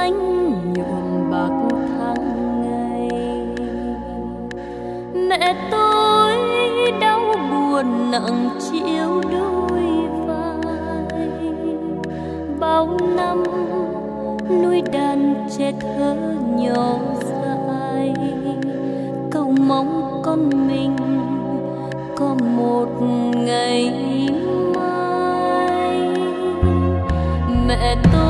dốc xanh nhuộm bạc tháng ngày. Mẹ tôi đau buồn nặng chiếu đôi vai. Bao năm nuôi đàn trẻ thơ nhỏ dài. Cầu mong con mình có một ngày mai. Mẹ tôi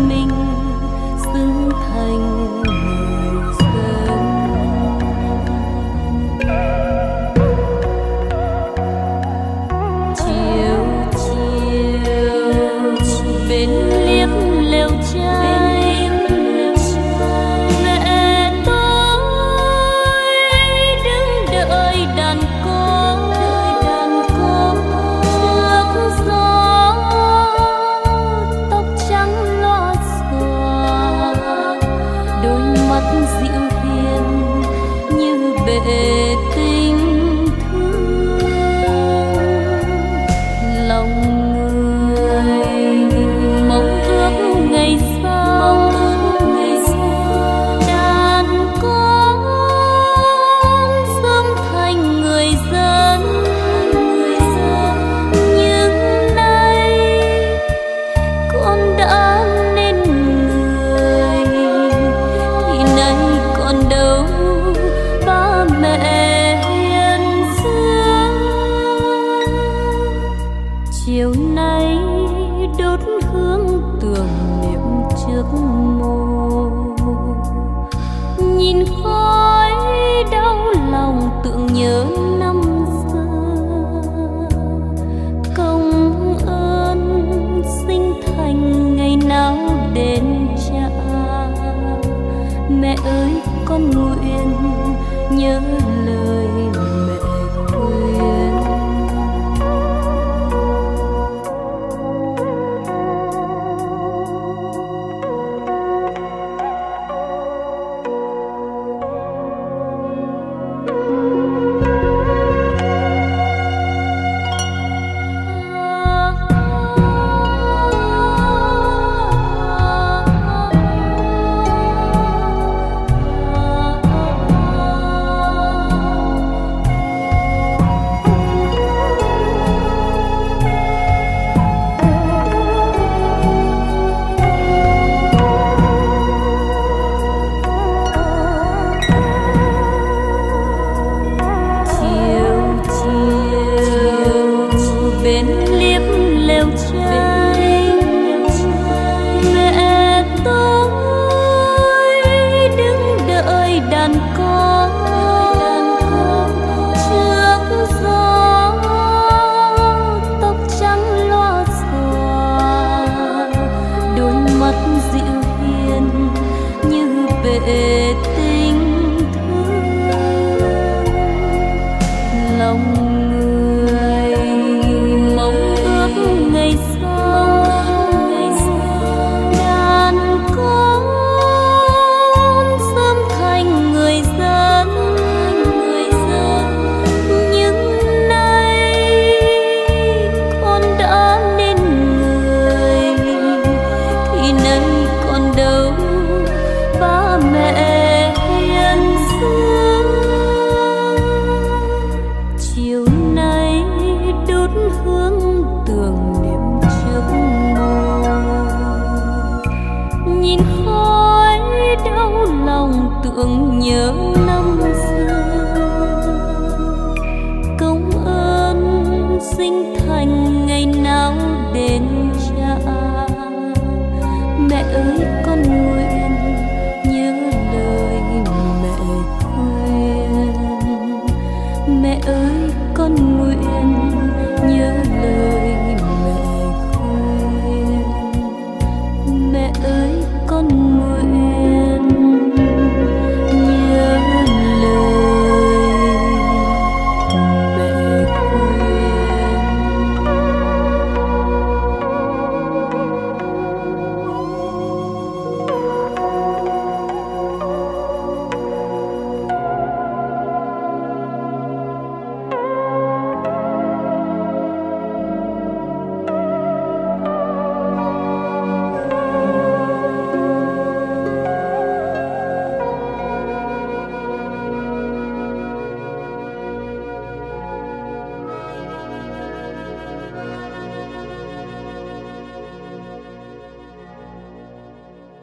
như tình thương. Lòng người mong ước ngày sau. Đàn con sớm thành người dân, nhưng nay con đã chiều nay đốt hương tưởng niệm trước mồ nhìn khói đau lòng tưởng nhớ năm xưa. Công ơn sinh thành ngày nào đến cha. Mẹ ơi, con nguyện nhớ lều trai mẹ tôi đứng đợi đàn con trước gió, tóc trắng loa xòa, đôi mắt dịu hiền như bệ tình thương. Lòng nhìn khói đau lòng tưởng nhớ